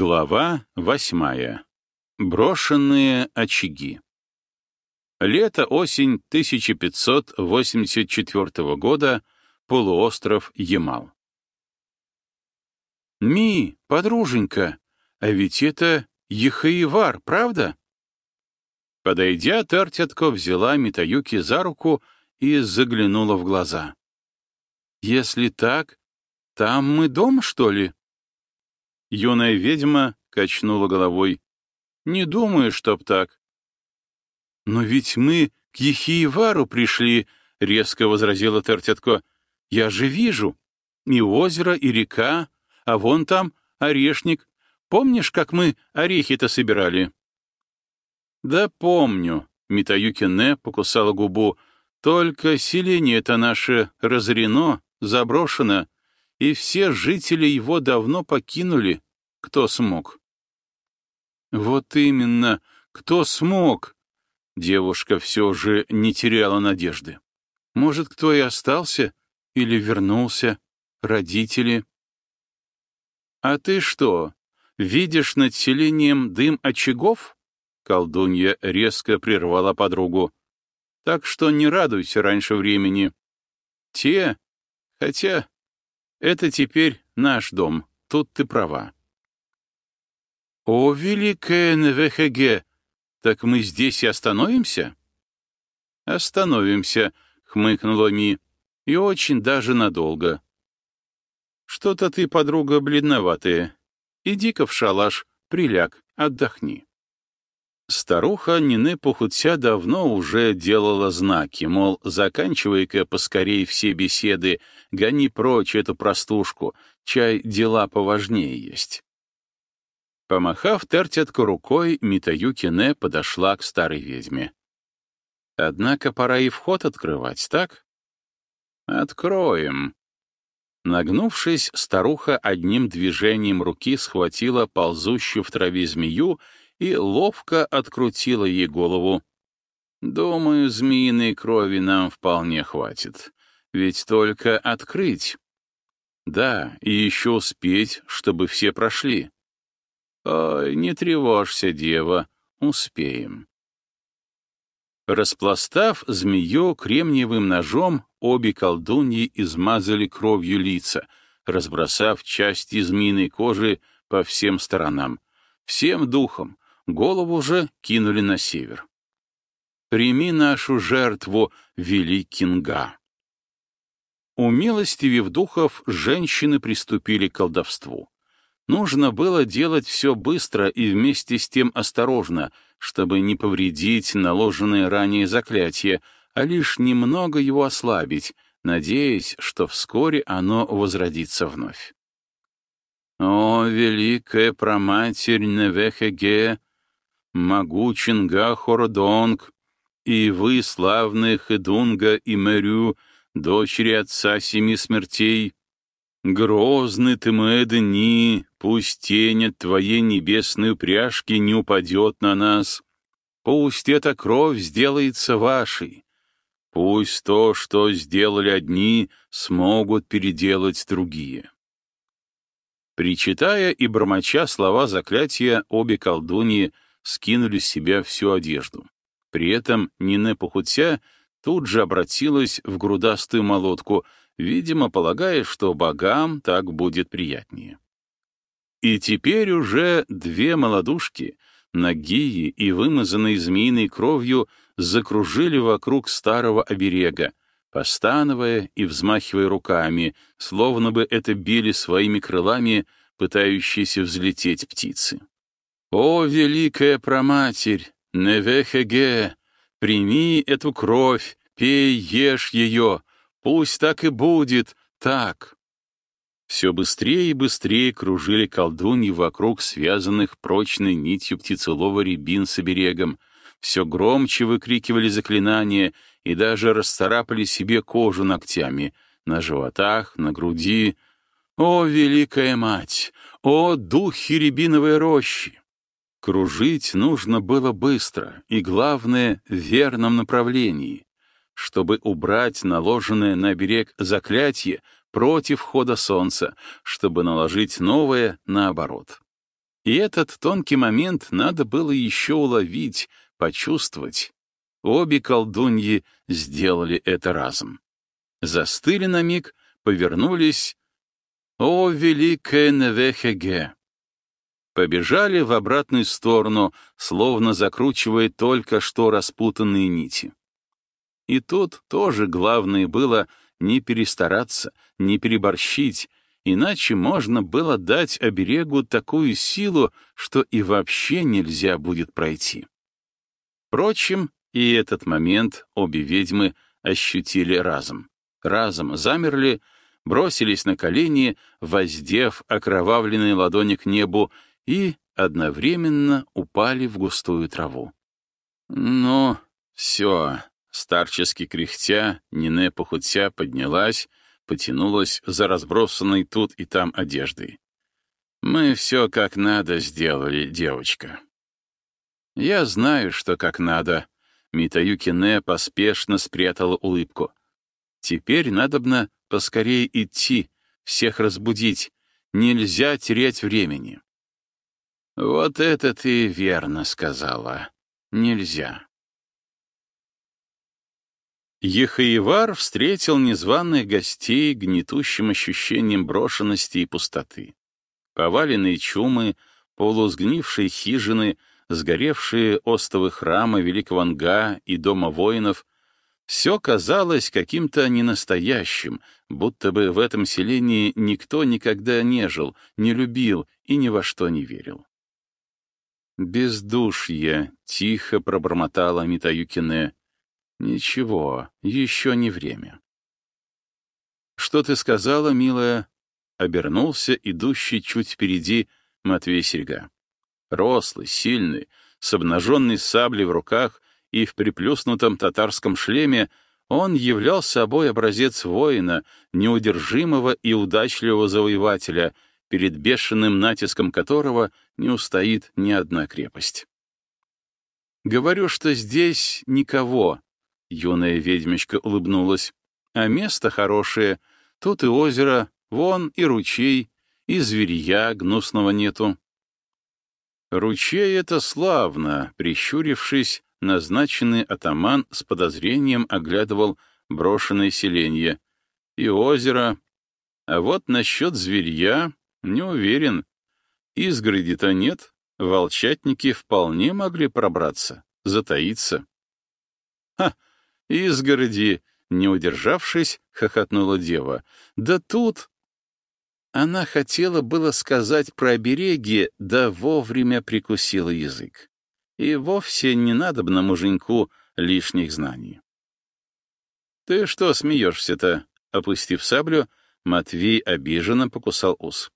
Глава восьмая. Брошенные очаги. Лето-осень 1584 года. Полуостров Ямал. «Ми, подруженька, а ведь это Ехаевар, правда?» Подойдя, Тартятко взяла Митаюки за руку и заглянула в глаза. «Если так, там мы дом, что ли?» Юная ведьма качнула головой. «Не думаю, чтоб так». «Но ведь мы к Ехиевару пришли», — резко возразила Тертятко. «Я же вижу. И озеро, и река, а вон там орешник. Помнишь, как мы орехи-то собирали?» «Да помню», — Митаюкине покусала губу. «Только селение-то наше разорено, заброшено, и все жители его давно покинули, кто смог. Вот именно, кто смог? Девушка все же не теряла надежды. Может, кто и остался или вернулся, родители. А ты что, видишь над селением дым очагов? Колдунья резко прервала подругу. Так что не радуйся раньше времени. Те, хотя это теперь наш дом, тут ты права. О, великая НВХГ, так мы здесь и остановимся? Остановимся, хмыкнула Ми, и очень даже надолго. Что-то ты, подруга, бледноватая. Иди-ка в шалаш, приляг, отдохни. Старуха Нине Пухутся давно уже делала знаки, мол, заканчивай-ка поскорей все беседы, гони прочь эту простушку, чай дела поважнее есть. Помахав тертятку рукой, Митаюкине подошла к старой ведьме. Однако пора и вход открывать, так? Откроем. Нагнувшись, старуха одним движением руки схватила ползущую в траве змею и ловко открутила ей голову. «Думаю, змеиной крови нам вполне хватит. Ведь только открыть. Да, и еще успеть, чтобы все прошли. Ой, не тревожься, дева, успеем». Распластав змею кремниевым ножом, обе колдуньи измазали кровью лица, разбросав части змеиной кожи по всем сторонам. Всем духом, голову же кинули на север. «Прими нашу жертву, великинга!» Умилостивив духов, женщины приступили к колдовству. Нужно было делать все быстро и вместе с тем осторожно, чтобы не повредить наложенное ранее заклятие, а лишь немного его ослабить, надеясь, что вскоре оно возродится вновь. «О, великая проматерь Невехеге, могучинга Хородонг, и вы, славные Хедунга и Мэрю, дочери отца семи смертей, грозны ты мы дни, пусть тень от твоей небесной упряжки не упадет на нас, пусть эта кровь сделается вашей, пусть то, что сделали одни, смогут переделать другие. Причитая и бормоча слова заклятия, обе колдуньи скинули с себя всю одежду. При этом Нине Пахутся тут же обратилась в грудастую молотку, видимо, полагая, что богам так будет приятнее. И теперь уже две молодушки, нагие и вымазанные змеиной кровью, закружили вокруг старого оберега, постановая и взмахивая руками, словно бы это били своими крылами пытающиеся взлететь птицы. «О, великая проматерь, Невехеге, прими эту кровь, пей, ешь ее, пусть так и будет, так!» Все быстрее и быстрее кружили колдуньи вокруг связанных прочной нитью птицелова рябин с оберегом, все громче выкрикивали заклинания и даже расцарапали себе кожу ногтями на животах, на груди. «О, Великая Мать! О, духи рябиновой рощи! Кружить нужно было быстро и, главное, в верном направлении, чтобы убрать наложенное на берег заклятие против хода солнца, чтобы наложить новое наоборот. И этот тонкий момент надо было еще уловить, почувствовать. Обе колдуньи сделали это разом. Застыли на миг, повернулись. О, великая Невехеге! Побежали в обратную сторону, словно закручивая только что распутанные нити. И тут тоже главное было не перестараться, не переборщить, иначе можно было дать оберегу такую силу, что и вообще нельзя будет пройти. Впрочем, и этот момент обе ведьмы ощутили разом. Разом замерли, бросились на колени, воздев окровавленные ладони к небу и одновременно упали в густую траву. «Ну, все», — старчески кряхтя, Нине похудся поднялась, потянулась за разбросанной тут и там одеждой. «Мы все как надо сделали, девочка». «Я знаю, что как надо», Митаюкине поспешно спрятала улыбку. «Теперь надобно поскорее идти, всех разбудить. Нельзя терять времени». «Вот это ты верно сказала. Нельзя». Ехаевар встретил незваных гостей гнетущим ощущением брошенности и пустоты. Поваленные чумы, полусгнившие хижины — сгоревшие остовы храма Великого Анга и Дома воинов, все казалось каким-то ненастоящим, будто бы в этом селении никто никогда не жил, не любил и ни во что не верил. «Бездушье», — тихо пробормотала Митаюкине. «Ничего, еще не время». «Что ты сказала, милая?» — обернулся идущий чуть впереди Матвей Серьга. Рослый, сильный, с обнаженной саблей в руках и в приплюснутом татарском шлеме, он являл собой образец воина, неудержимого и удачливого завоевателя, перед бешеным натиском которого не устоит ни одна крепость. «Говорю, что здесь никого», — юная ведьмочка улыбнулась, «а место хорошее, тут и озеро, вон и ручей, и зверья гнусного нету. Ручей — это славно, прищурившись, назначенный атаман с подозрением оглядывал брошенное селенье. И озеро. А вот насчет зверья не уверен. Изгороди-то нет, волчатники вполне могли пробраться, затаиться. «Ха! Изгороди!» — не удержавшись, хохотнула дева. «Да тут она хотела было сказать про обереги, да вовремя прикусила язык. И вовсе не надо бы на муженьку лишних знаний. «Ты что смеешься-то?» — опустив саблю, Матвей обиженно покусал ус.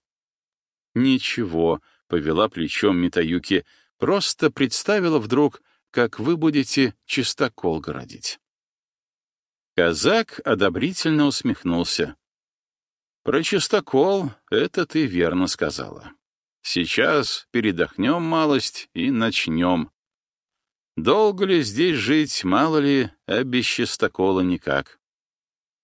«Ничего», — повела плечом Митаюки, — «просто представила вдруг, как вы будете чистокол городить». Казак одобрительно усмехнулся. Про чистокол это ты верно сказала. Сейчас передохнем малость и начнем. Долго ли здесь жить, мало ли, а без чистокола никак.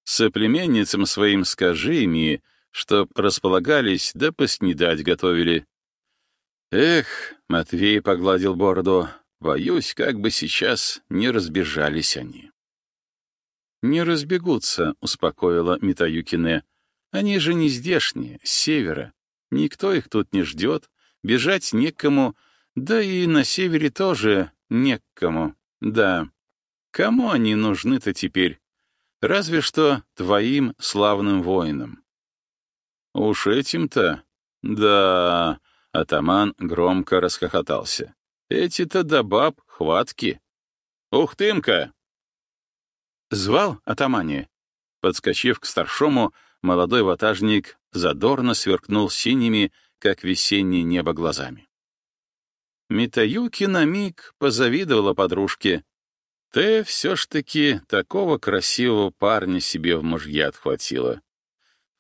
Соплеменницам своим скажи ими, чтоб располагались да поснедать готовили. Эх, Матвей погладил бороду, боюсь, как бы сейчас не разбежались они. «Не разбегутся», — успокоила Митаюкине. Они же не здешние, с севера. Никто их тут не ждет, бежать некому, да и на севере тоже некому. Да, кому они нужны-то теперь? Разве что твоим славным воинам. Уж этим-то? Да, атаман громко расхохотался. Эти-то да баб хватки. Ух тымка! Звал атамане? Подскочив к старшому, молодой ватажник задорно сверкнул синими, как весеннее небо, глазами. Митаюки на миг позавидовала подружке. Ты все ж таки такого красивого парня себе в мужья отхватила.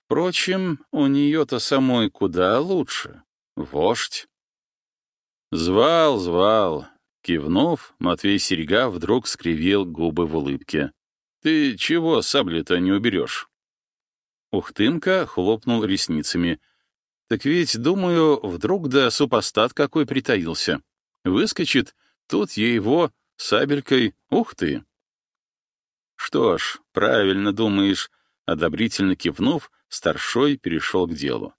Впрочем, у нее-то самой куда лучше. Вождь. Звал, звал. Кивнув, Матвей Серега вдруг скривил губы в улыбке. «Ты чего сабли-то не уберешь?» Ухтымка хлопнул ресницами. Так ведь, думаю, вдруг да супостат какой притаился. Выскочит, тут я его сабелькой, ух ты! Что ж, правильно думаешь, одобрительно кивнув, старшой перешел к делу.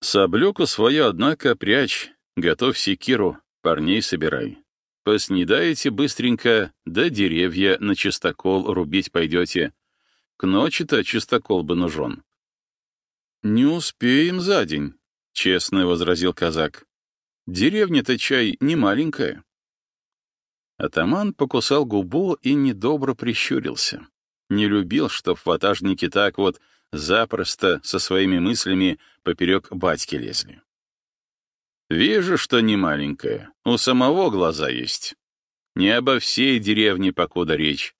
Саблюку свое, однако, прячь, готовь секиру, парней собирай. Поснедаете быстренько, да деревья на чистокол рубить пойдете. К ночи-то чистокол бы нужен. «Не успеем за день», — честно возразил казак. «Деревня-то чай не маленькая». Атаман покусал губу и недобро прищурился. Не любил, чтоб ватажники так вот запросто со своими мыслями поперек батьки лезли. «Вижу, что не маленькая. У самого глаза есть. Не обо всей деревне покуда речь.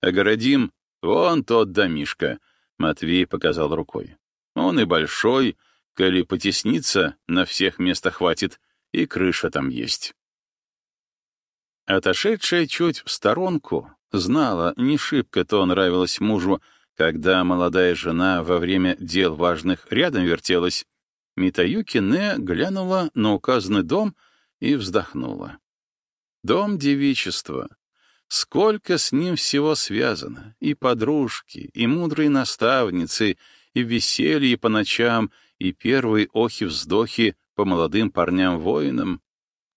Огородим вон тот домишка», — Матвей показал рукой. «Он и большой, коли потесниться, на всех места хватит, и крыша там есть». Отошедшая чуть в сторонку, знала, не шибко-то нравилось мужу, когда молодая жена во время дел важных рядом вертелась. Митаюки Не глянула на указанный дом и вздохнула. Дом девичества. Сколько с ним всего связано. И подружки, и мудрые наставницы, и веселье по ночам, и первые охи-вздохи по молодым парням-воинам.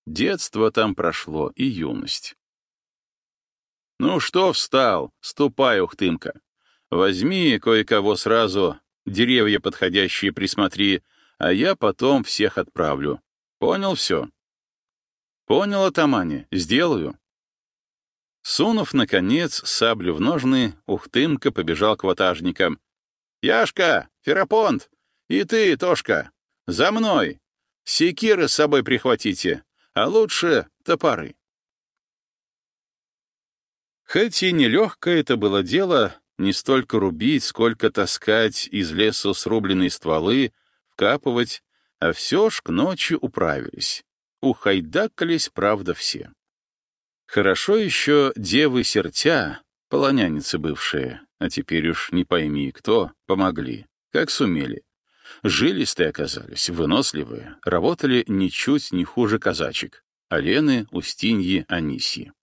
Детство там прошло и юность. «Ну что встал? Ступай, Ухтымка. Возьми кое-кого сразу, деревья подходящие присмотри, а я потом всех отправлю. Понял все?» «Понял, Атамане, сделаю». Сунув, наконец, саблю в ножны, Ухтымка побежал к ватажникам. «Яшка! Ферапонт! И ты, Тошка! За мной! Секиры с собой прихватите! а лучше топоры. Хоть и нелегкое это было дело, не столько рубить, сколько таскать из леса срубленные стволы, вкапывать, а все ж к ночи управились. Ухайдакались, правда, все. Хорошо еще девы сертя, полоняницы бывшие, а теперь уж не пойми кто, помогли, как сумели. Жилистые оказались, выносливые, работали ничуть не хуже казачек. Алены, Устиньи, Аниси.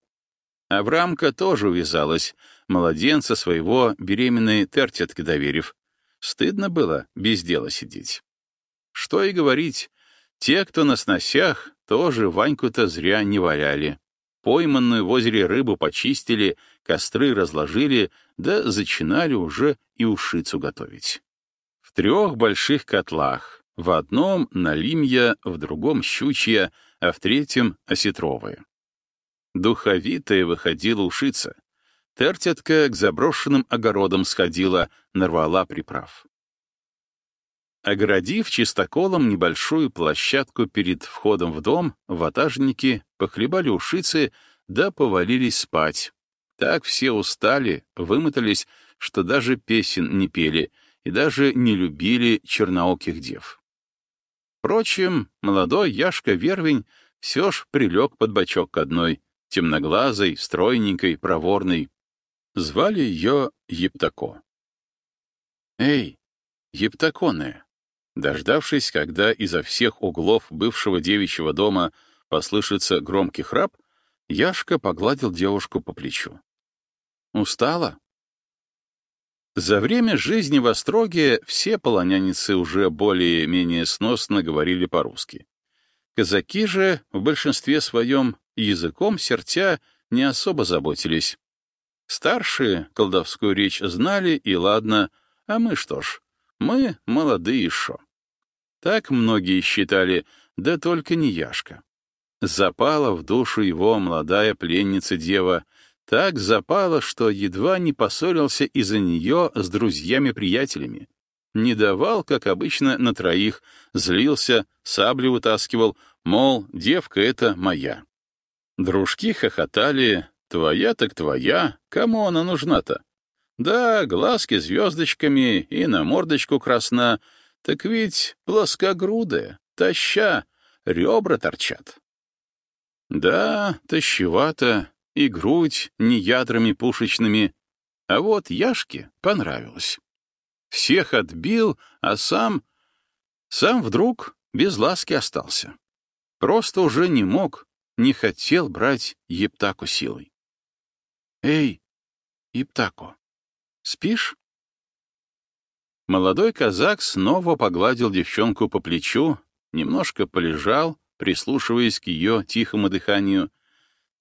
Аврамка тоже увязалась, младенца своего беременной тертятке доверив. Стыдно было без дела сидеть. Что и говорить, те, кто на сносях, тоже Ваньку-то зря не валяли. Пойманную в озере рыбу почистили, костры разложили, да зачинали уже и ушицу готовить трех больших котлах. В одном — налимья, в другом — щучья, а в третьем — осетровые. Духовитая выходила ушица. Тертятка к заброшенным огородам сходила, нарвала приправ. Оградив чистоколом небольшую площадку перед входом в дом, ватажники похлебали ушицы да повалились спать. Так все устали, вымотались, что даже песен не пели — и даже не любили чернооких дев. Впрочем, молодой Яшка Вервень все ж прилег под бочок к одной, темноглазой, стройненькой, проворной. Звали ее Ептако. «Эй, Ептаконе!» Дождавшись, когда изо всех углов бывшего девичьего дома послышится громкий храп, Яшка погладил девушку по плечу. «Устала?» За время жизни в Остроге все полоняницы уже более-менее сносно говорили по-русски. Казаки же в большинстве своем языком сертя не особо заботились. Старшие колдовскую речь знали, и ладно, а мы что ж, мы молодые шо. Так многие считали, да только не Яшка. Запала в душу его молодая пленница-дева — так запало, что едва не поссорился из-за нее с друзьями-приятелями. Не давал, как обычно, на троих, злился, саблю вытаскивал, мол, девка эта моя. Дружки хохотали, твоя так твоя, кому она нужна-то? Да, глазки звездочками и на мордочку красна, так ведь плоскогрудая, таща, ребра торчат. Да, тащевато, и грудь не ядрами пушечными. А вот Яшке понравилось. Всех отбил, а сам... Сам вдруг без ласки остался. Просто уже не мог, не хотел брать Ептаку силой. «Эй, Ептаку, спишь?» Молодой казак снова погладил девчонку по плечу, немножко полежал, прислушиваясь к ее тихому дыханию,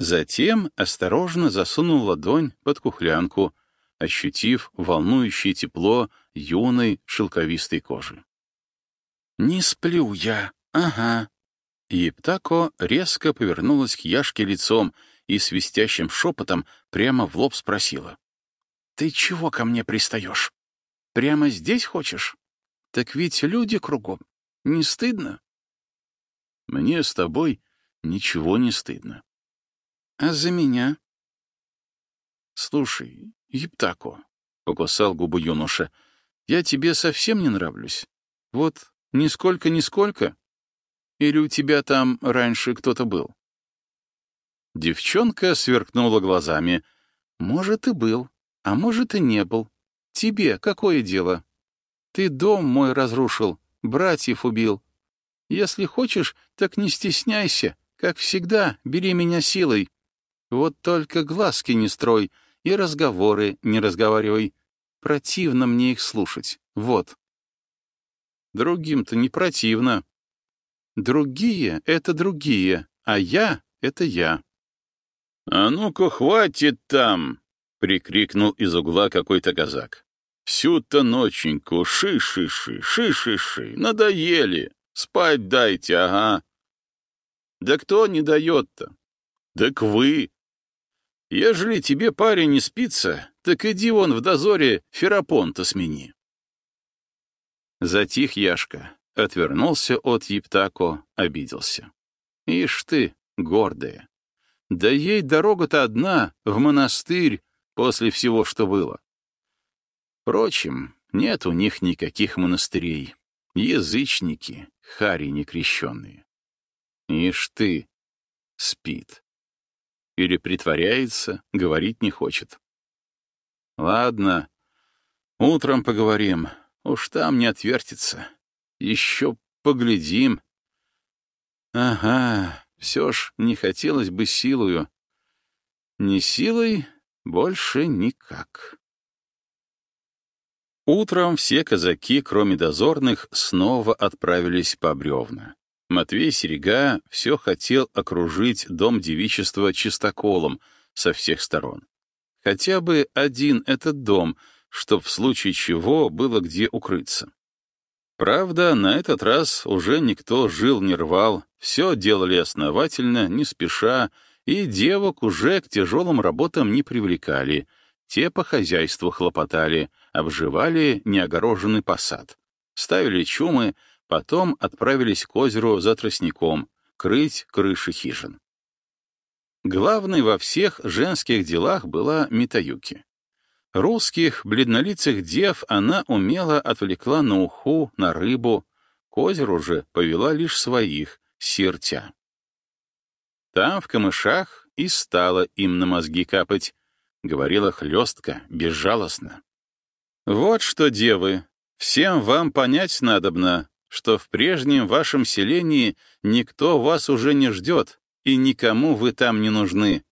затем осторожно засунул ладонь под кухлянку, ощутив волнующее тепло юной шелковистой кожи. «Не сплю я, ага». Ептако резко повернулась к Яшке лицом и свистящим шепотом прямо в лоб спросила. «Ты чего ко мне пристаешь? Прямо здесь хочешь? Так ведь люди кругом. Не стыдно?» «Мне с тобой ничего не стыдно». «А за меня?» «Слушай, Ептако», — покусал губу юноша, — «я тебе совсем не нравлюсь. Вот нисколько-нисколько. Или у тебя там раньше кто-то был?» Девчонка сверкнула глазами. «Может, и был, а может, и не был. Тебе какое дело? Ты дом мой разрушил, братьев убил. Если хочешь, так не стесняйся. Как всегда, бери меня силой. Вот только глазки не строй и разговоры не разговаривай. Противно мне их слушать. Вот. Другим-то не противно. Другие — это другие, а я — это я. «А ну-ка, хватит там!» — прикрикнул из угла какой-то казак. «Всю-то ноченьку ши-ши-ши, ши-ши-ши, надоели. Спать дайте, ага». «Да кто не дает-то?» «Так вы!» «Ежели тебе парень не спится, так иди вон в дозоре Ферапонта смени». Затих Яшка, отвернулся от Ептако, обиделся. «Ишь ты, гордая! Да ей дорога-то одна, в монастырь, после всего, что было. Впрочем, нет у них никаких монастырей. Язычники, хари некрещенные. Ишь ты, спит. Или притворяется, говорить не хочет. Ладно, утром поговорим. Уж там не отвертится. Еще поглядим. Ага, все ж не хотелось бы силою. Не силой, больше никак. Утром все казаки, кроме дозорных, снова отправились по бревна. Матвей Серега все хотел окружить дом девичества чистоколом со всех сторон. Хотя бы один этот дом, чтоб в случае чего было где укрыться. Правда, на этот раз уже никто жил не рвал, все делали основательно, не спеша, и девок уже к тяжелым работам не привлекали. Те по хозяйству хлопотали, обживали неогороженный посад. Ставили чумы, потом отправились к озеру за тростником, крыть крыши хижин. Главной во всех женских делах была Митаюки. Русских, бледнолицых дев она умело отвлекла на уху, на рыбу, к озеру же повела лишь своих, сертя. Там, в камышах, и стало им на мозги капать, говорила хлестко, безжалостно. «Вот что, девы, всем вам понять надобно, что в прежнем вашем селении никто вас уже не ждет, и никому вы там не нужны.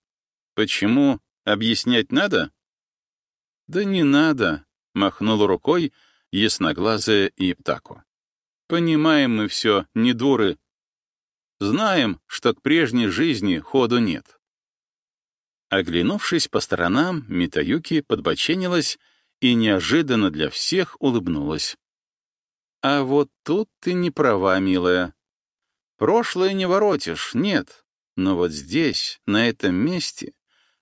Почему, объяснять надо?» «Да не надо», — махнул рукой ясноглазая и птаку. «Понимаем мы все, не дуры. Знаем, что к прежней жизни ходу нет». Оглянувшись по сторонам, Митаюки подбоченилась и неожиданно для всех улыбнулась. «А вот тут ты не права, милая. Прошлое не воротишь, нет. Но вот здесь, на этом месте,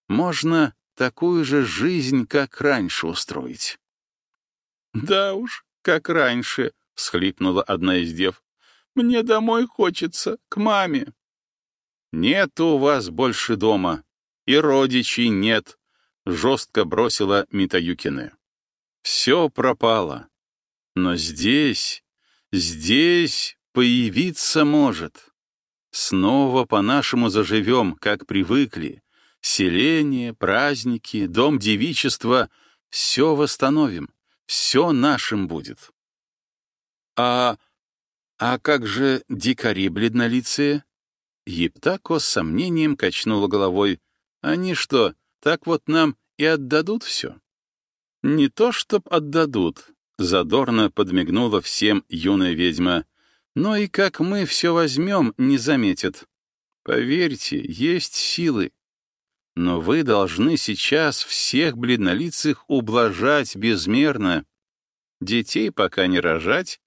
можно такую же жизнь, как раньше, устроить. «Да уж, как раньше», — всхлипнула одна из дев. «Мне домой хочется, к маме». «Нет у вас больше дома, и родичей нет», — жестко бросила Митаюкины. «Все пропало. Но здесь, здесь появиться может. Снова по-нашему заживем, как привыкли, Селение, праздники, дом девичества — все восстановим, все нашим будет. А А как же дикари бледнолицые? Ептако с сомнением качнула головой. Они что, так вот нам и отдадут все? Не то чтоб отдадут, задорно подмигнула всем юная ведьма, но и как мы все возьмем, не заметят. Поверьте, есть силы. Но вы должны сейчас всех бледнолицых ублажать безмерно. Детей пока не рожать.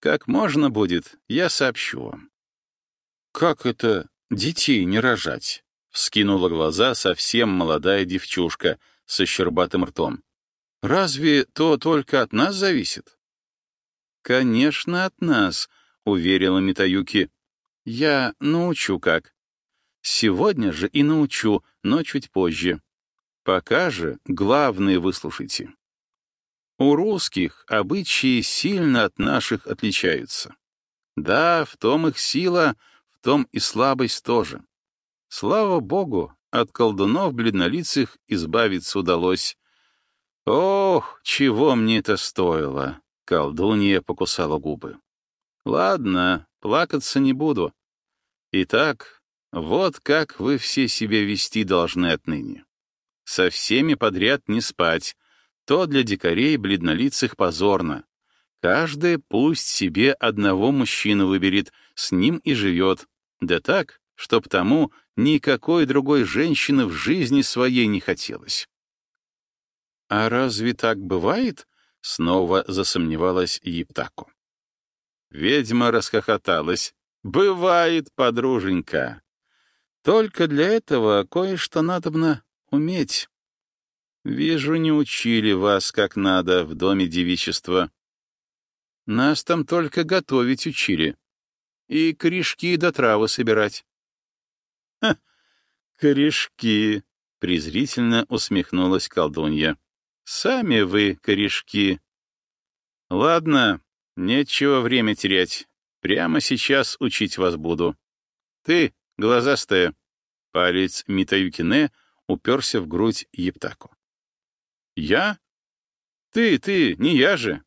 Как можно будет, я сообщу вам. Как это детей не рожать? Вскинула глаза совсем молодая девчушка со щербатым ртом. Разве то только от нас зависит? Конечно, от нас, уверила Митаюки. Я научу как. Сегодня же и научу, но чуть позже. Пока же главное выслушайте. У русских обычаи сильно от наших отличаются. Да, в том их сила, в том и слабость тоже. Слава богу, от колдунов бледнолицых избавиться удалось. Ох, чего мне это стоило! Колдунья покусала губы. Ладно, плакаться не буду. Итак, вот как вы все себя вести должны отныне. Со всеми подряд не спать, то для дикарей бледнолицых позорно. Каждый пусть себе одного мужчину выберет, с ним и живет. Да так, чтоб тому никакой другой женщины в жизни своей не хотелось. «А разве так бывает?» — снова засомневалась Ептаку. Ведьма расхохоталась. «Бывает, подруженька. Только для этого кое-что надобно уметь. Вижу, не учили вас как надо в доме девичества. Нас там только готовить учили. И корешки до травы собирать. Ха, корешки, — презрительно усмехнулась колдунья. Сами вы корешки. Ладно, нечего время терять. Прямо сейчас учить вас буду. Ты, глазастая. Палец Митаюкине уперся в грудь Ептаку. «Я? Ты, ты, не я же.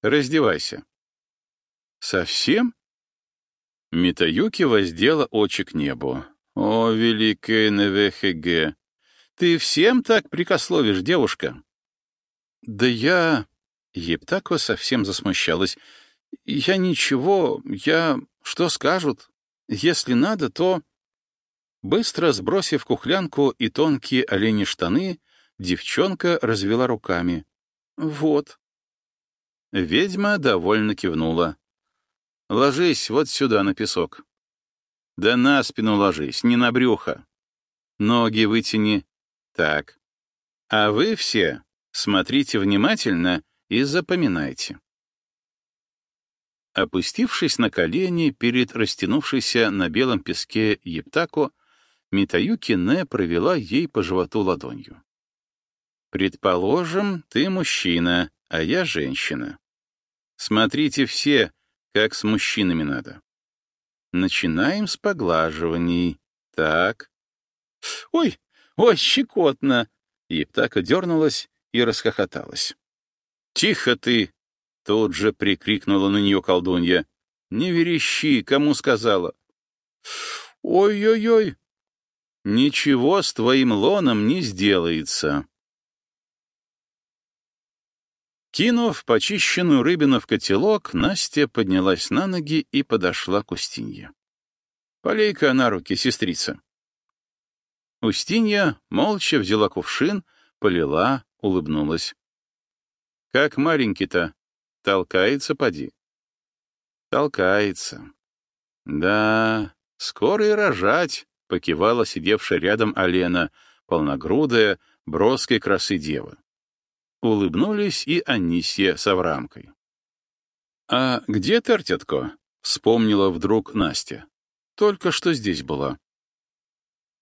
Раздевайся». «Совсем?» Митаюки воздела очи к небу. «О, великая НВХГ! Ты всем так прикословишь, девушка?» «Да я...» Ептако совсем засмущалась. «Я ничего, я... Что скажут? Если надо, то...» Быстро сбросив кухлянку и тонкие олени штаны, девчонка развела руками. «Вот». Ведьма довольно кивнула. «Ложись вот сюда на песок». «Да на спину ложись, не на брюхо. Ноги вытяни. Так. А вы все смотрите внимательно и запоминайте». Опустившись на колени перед растянувшейся на белом песке Ептако, Митаюки Не провела ей по животу ладонью. «Предположим, ты мужчина, а я женщина. Смотрите все, как с мужчинами надо. Начинаем с поглаживаний. Так. Ой, ой, щекотно!» Ептака дернулась и расхохоталась. «Тихо ты!» Тут же прикрикнула на нее колдунья. «Не верещи, кому сказала?» «Ой-ой-ой!» «Ничего с твоим лоном не сделается!» Кинув почищенную рыбину в котелок, Настя поднялась на ноги и подошла к Устинье. «Полей-ка на руки, сестрица». Устинья молча взяла кувшин, полила, улыбнулась. «Как маленький-то?» Толкается, поди. Толкается. Да, скоро и рожать, покивала сидевшая рядом Алена, полногрудая, броской красы дева. Улыбнулись и Анисья с Аврамкой. «А где Тертятко?» — вспомнила вдруг Настя. «Только что здесь была».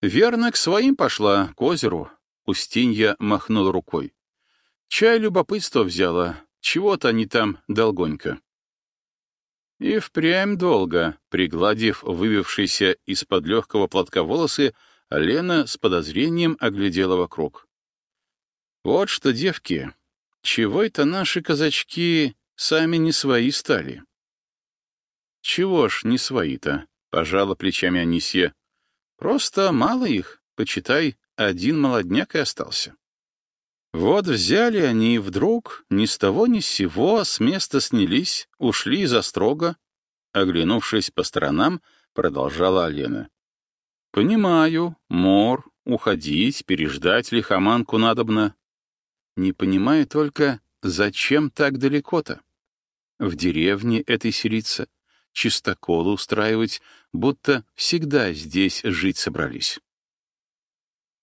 «Верно, к своим пошла, к озеру», — Устинья махнула рукой. «Чай любопытство взяла, чего-то они там долгонько. И впрямь долго, пригладив вывившиеся из-под легкого платка волосы, Лена с подозрением оглядела вокруг. «Вот что, девки, чего это наши казачки сами не свои стали?» Чего ж не свои-то, пожала плечами Анисья. Просто мало их, почитай, один молодняк и остался. Вот взяли они вдруг, ни с того ни с сего, с места снялись, ушли из строго. Оглянувшись по сторонам, продолжала Алена. «Понимаю, мор, уходить, переждать лихоманку надобно. Не понимаю только, зачем так далеко-то? В деревне этой селиться, чистоколы устраивать, будто всегда здесь жить собрались».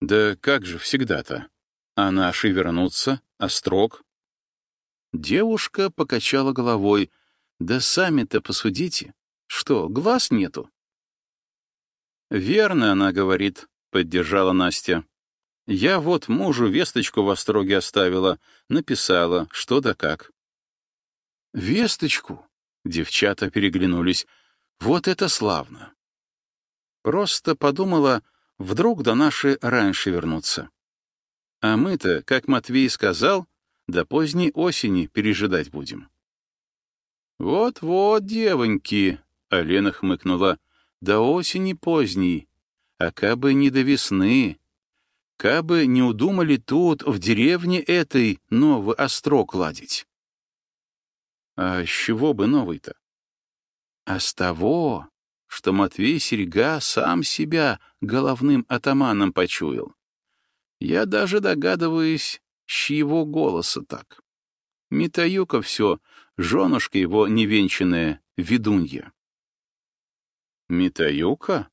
«Да как же всегда-то?» А наши вернутся, острог. Девушка покачала головой. Да сами-то посудите. Что, глаз нету? Верно, она говорит, поддержала Настя. Я вот мужу весточку в остроге оставила, написала, что да как. Весточку? Девчата переглянулись. Вот это славно. Просто подумала, вдруг до наши раньше вернутся. А мы-то, как Матвей сказал, до поздней осени пережидать будем. «Вот-вот, девоньки», — Алена хмыкнула, — «до осени поздней, а кабы не до весны, кабы не удумали тут, в деревне этой, новый острог ладить». «А с чего бы новый-то?» «А с того, что Матвей Серега сам себя головным атаманом почуял. Я даже догадываюсь, с чьего голоса так. Митаюка все, женушка его невенчанная, ведунья. Митаюка?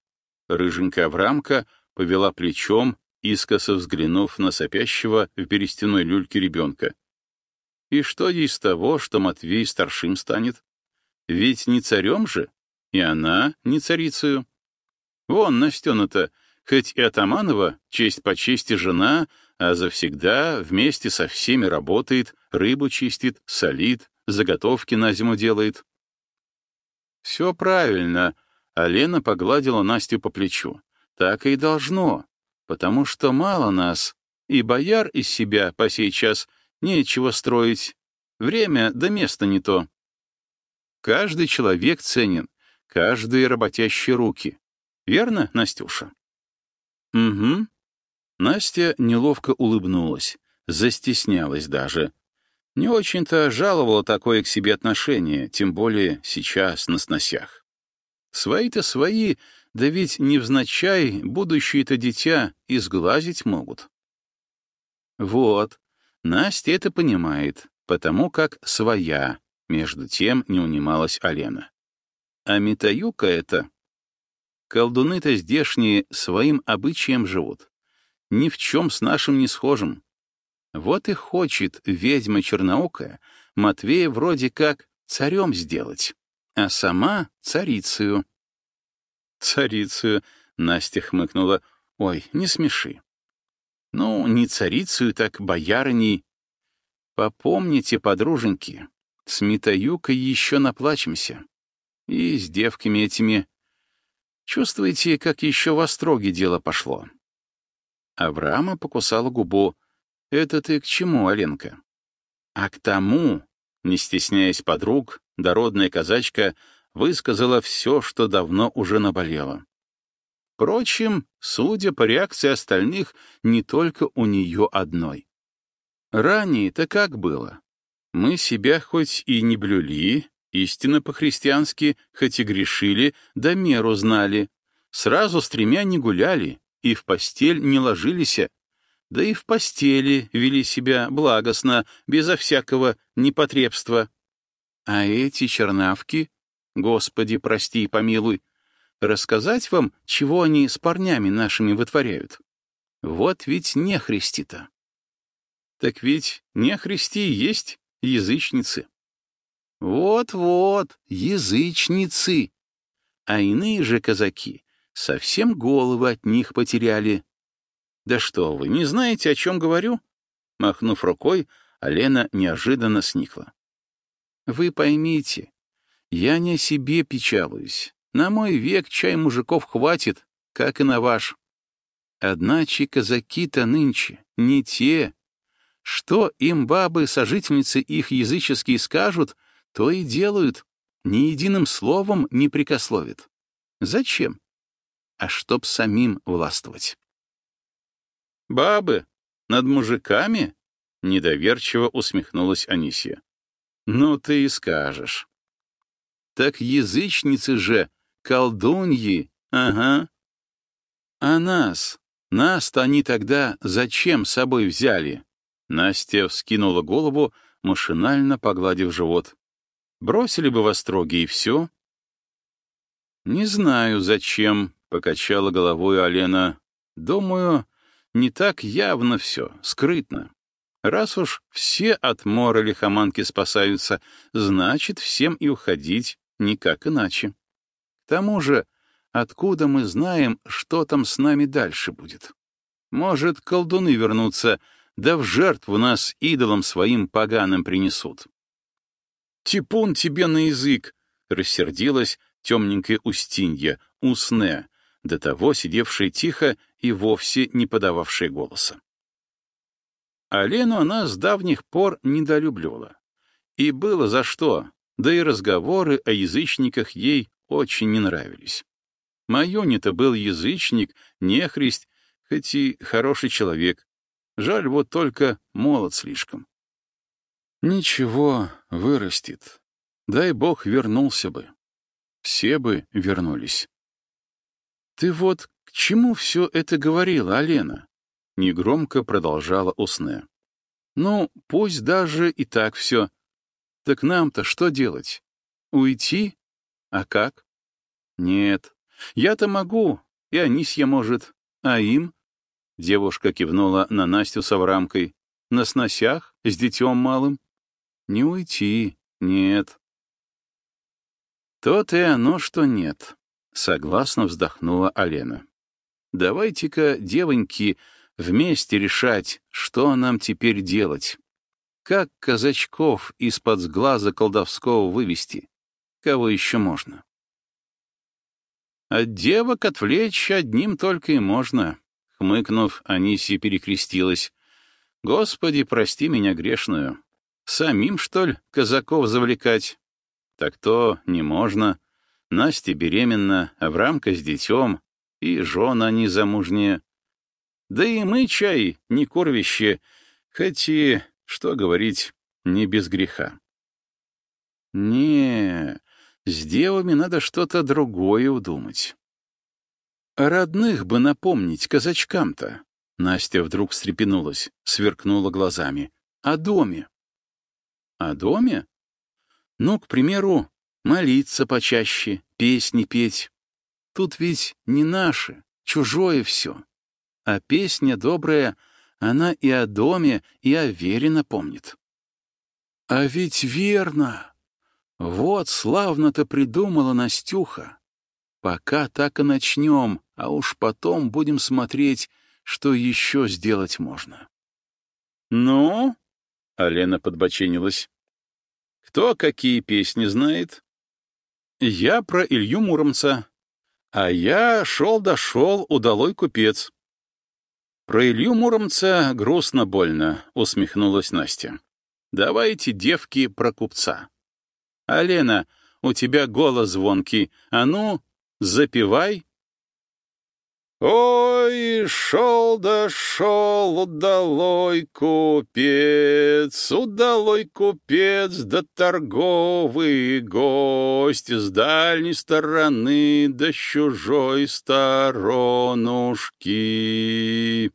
Рыженькая Аврамка повела плечом, искоса взглянув на сопящего в берестяной люльке ребенка. И что ей с того, что Матвей старшим станет? Ведь не царем же, и она не царицею. Вон, Настена-то Хоть и Атаманова, честь по чести жена, а завсегда вместе со всеми работает, рыбу чистит, солит, заготовки на зиму делает. Все правильно, а Лена погладила Настю по плечу. Так и должно, потому что мало нас, и бояр из себя по сей час нечего строить. Время да место не то. Каждый человек ценен, каждые работящие руки. Верно, Настюша? «Угу». Настя неловко улыбнулась, застеснялась даже. Не очень-то жаловала такое к себе отношение, тем более сейчас на сносях. Свои-то свои, да ведь невзначай будущее-то дитя изглазить могут. Вот, Настя это понимает, потому как своя, между тем не унималась Алена. А Митаюка это Колдуны-то здешние своим обычаем живут. Ни в чем с нашим не схожим. Вот и хочет ведьма черноокая Матвея вроде как царем сделать, а сама царицею. Царицею, Настя хмыкнула. Ой, не смеши. Ну, не царицею, так боярыней. Попомните, подруженьки, с Митаюкой еще наплачемся. И с девками этими Чувствуете, как еще в остроге дело пошло?» Авраама покусала губу. «Это ты к чему, Аленка?» «А к тому», не стесняясь подруг, дородная казачка высказала все, что давно уже наболело. Впрочем, судя по реакции остальных, не только у нее одной. Ранее-то как было? Мы себя хоть и не блюли, Истинно по-христиански, хоть и грешили, да меру знали. Сразу с тремя не гуляли и в постель не ложились, да и в постели вели себя благостно, безо всякого непотребства. А эти чернавки, Господи, прости и помилуй, рассказать вам, чего они с парнями нашими вытворяют? Вот ведь не христи-то. Так ведь не христи есть язычницы. Вот-вот, язычницы. А иные же казаки совсем головы от них потеряли. Да что вы, не знаете, о чем говорю? Махнув рукой, Алена неожиданно сникла. Вы поймите, я не о себе печалуюсь. На мой век чай мужиков хватит, как и на ваш. Одначе казаки-то нынче не те. Что им бабы, сожительницы их языческие скажут, то и делают. ни единым словом не прикословит. Зачем? А чтоб самим властвовать. «Бабы, над мужиками?» — недоверчиво усмехнулась Анисия. «Ну ты и скажешь». «Так язычницы же, колдуньи, ага». «А нас? Нас-то они тогда зачем с собой взяли?» Настя вскинула голову, машинально погладив живот. «Бросили бы в остроги, и все». «Не знаю, зачем», — покачала головой Алена. «Думаю, не так явно все, скрытно. Раз уж все от мора лихоманки спасаются, значит, всем и уходить никак иначе. К тому же, откуда мы знаем, что там с нами дальше будет? Может, колдуны вернутся, да в жертву нас идолам своим поганым принесут. «Типун тебе на язык!» — рассердилась темненькая Устинья, Усне, до того сидевшая тихо и вовсе не подававшая голоса. А Лену она с давних пор недолюбливала. И было за что, да и разговоры о язычниках ей очень не нравились. Майони-то был язычник, нехрист, хоть и хороший человек. Жаль, вот только молод слишком. Ничего, вырастет. Дай бог вернулся бы. Все бы вернулись. Ты вот к чему все это говорила, Алена? Негромко продолжала Усне. Ну, пусть даже и так все. Так нам-то что делать? Уйти? А как? Нет, я-то могу, и Анисья может, а им? Девушка кивнула на Настю с Аврамкой. На сносях, с детем малым? Не уйти, нет. То-то и оно, что нет. Согласно вздохнула Алена. Давайте-ка, девоньки, вместе решать, что нам теперь делать. Как казачков из-под сглаза колдовского вывести? Кого еще можно? От девок отвлечь одним только и можно. Хмыкнув, Анисия перекрестилась. Господи, прости меня грешную. Самим, что ли, казаков завлекать? Так то не можно. Настя беременна, Аврамка с детем, и жена незамужняя. Да и мы, чай, не корвище, хоть и, что говорить, не без греха. Не, с девами надо что-то другое удумать. Родных бы напомнить казачкам-то. Настя вдруг встрепенулась, сверкнула глазами. О доме. О доме? Ну, к примеру, молиться почаще, песни петь. Тут ведь не наше, чужое все. А песня добрая, она и о доме, и о вере напомнит. А ведь верно! Вот славно-то придумала Настюха. Пока так и начнем, а уж потом будем смотреть, что еще сделать можно. «Ну?» — Алена подбоченилась. «Кто какие песни знает?» Я про Илью Муромца. А я шел-дошел, удалой купец. Про Илью Муромца грустно-больно, усмехнулась Настя. Давайте, девки, про купца. Алена, у тебя голос звонкий. А ну, запивай. Ой, шел да шел удалой купец, удалой купец да торговый гость с дальней стороны да чужой сторонушки.